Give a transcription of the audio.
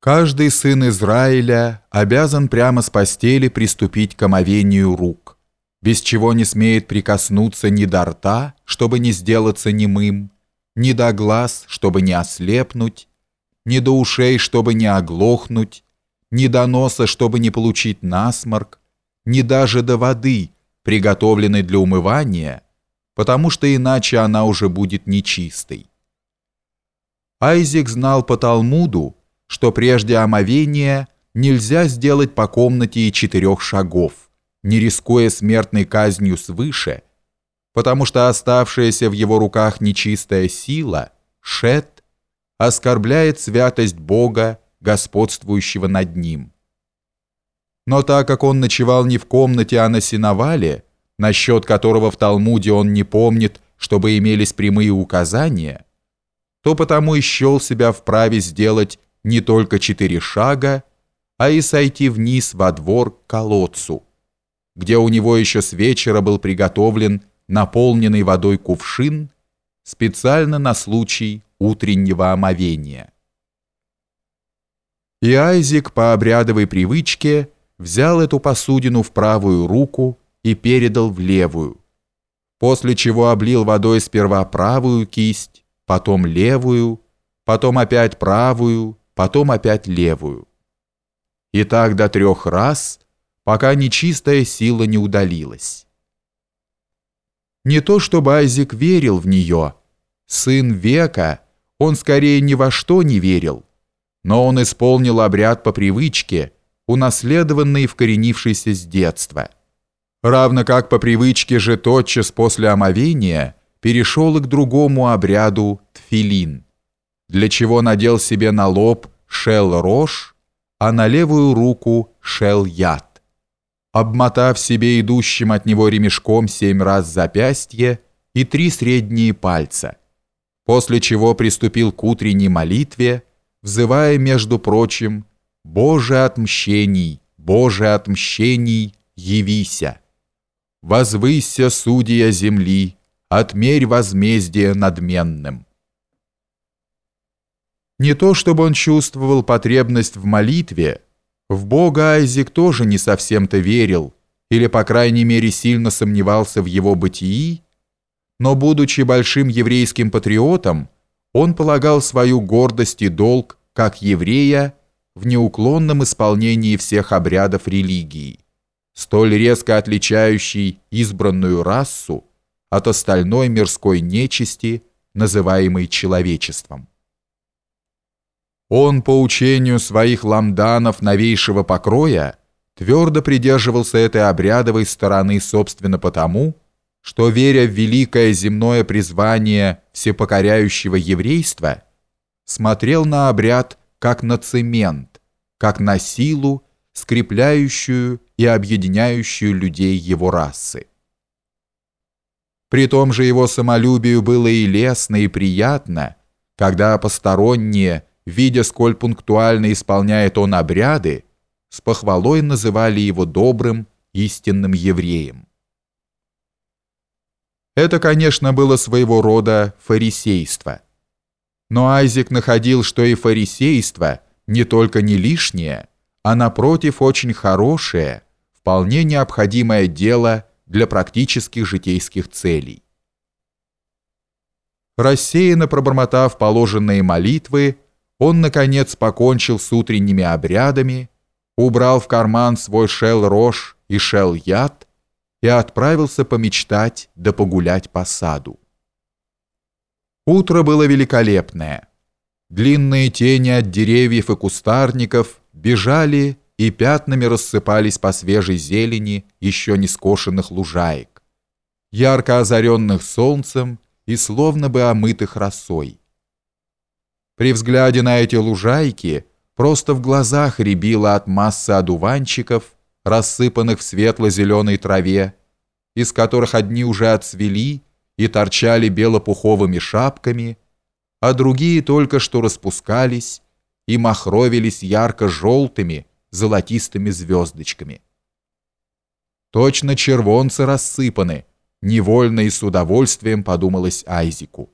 Каждый сын Израиля обязан прямо с постели приступить к омовению рук, без чего не смеет прикоснуться ни до рта, чтобы не сделаться немым, ни до глаз, чтобы не ослепнуть, ни до ушей, чтобы не оглохнуть, ни до носа, чтобы не получить насморк, ни даже до воды, приготовленной для умывания, потому что иначе она уже будет нечистой. Айзек знал по Талмуду, что прежде омовения нельзя сделать по комнате и четырех шагов, не рискуя смертной казнью свыше, потому что оставшаяся в его руках нечистая сила, шет, оскорбляет святость Бога, господствующего над ним. Но так как он ночевал не в комнате, а на сеновале, насчет которого в Талмуде он не помнит, чтобы имелись прямые указания, то потому и счел себя вправе сделать не только четыре шага, а и сойти вниз во двор к колодцу, где у него еще с вечера был приготовлен наполненный водой кувшин специально на случай утреннего омовения. И Айзик по обрядовой привычке взял эту посудину в правую руку и передал в левую, после чего облил водой сперва правую кисть, потом левую, потом опять правую, потом опять левую. И так до трех раз, пока нечистая сила не удалилась. Не то чтобы Айзек верил в нее, сын века, он скорее ни во что не верил, но он исполнил обряд по привычке, унаследованный и вкоренившийся с детства. Равно как по привычке же тотчас после омовения перешел и к другому обряду тфилин – для чего надел себе на лоб шел-рож, а на левую руку шел-яд. Обмотав себе идущим от него ремешком семь раз запястье и три средние пальца, после чего приступил к утренней молитве, взывая, между прочим, «Боже отмщений, Боже отмщений, явися! Возвыся, судья земли, отмерь возмездие надменным!» Не то чтобы он чувствовал потребность в молитве, в Бога Айзек тоже не совсем-то верил, или, по крайней мере, сильно сомневался в его бытии, но, будучи большим еврейским патриотом, он полагал свою гордость и долг, как еврея, в неуклонном исполнении всех обрядов религии, столь резко отличающей избранную расу от остальной мирской нечисти, называемой человечеством. Он по учению своих ламданов новейшего покроя твердо придерживался этой обрядовой стороны собственно потому, что, веря в великое земное призвание всепокоряющего еврейства, смотрел на обряд как на цемент, как на силу, скрепляющую и объединяющую людей его расы. При том же его самолюбию было и лестно, и приятно, когда посторонние – видя, сколь пунктуально исполняет он обряды, с похвалой называли его добрым, истинным евреем. Это, конечно, было своего рода фарисейство. Но Айзек находил, что и фарисейство не только не лишнее, а напротив очень хорошее, вполне необходимое дело для практических житейских целей. Рассеянно пробормотав положенные молитвы, он, наконец, покончил с утренними обрядами, убрал в карман свой шел-рожь и шел-яд и отправился помечтать да погулять по саду. Утро было великолепное. Длинные тени от деревьев и кустарников бежали и пятнами рассыпались по свежей зелени еще не скошенных лужаек, ярко озаренных солнцем и словно бы омытых росой. При взгляде на эти лужайки просто в глазах рябило от массы одуванчиков, рассыпанных в светло-зеленой траве, из которых одни уже отцвели и торчали белопуховыми шапками, а другие только что распускались и махровились ярко-желтыми, золотистыми звездочками. Точно червонцы рассыпаны, невольно и с удовольствием подумалось Айзику.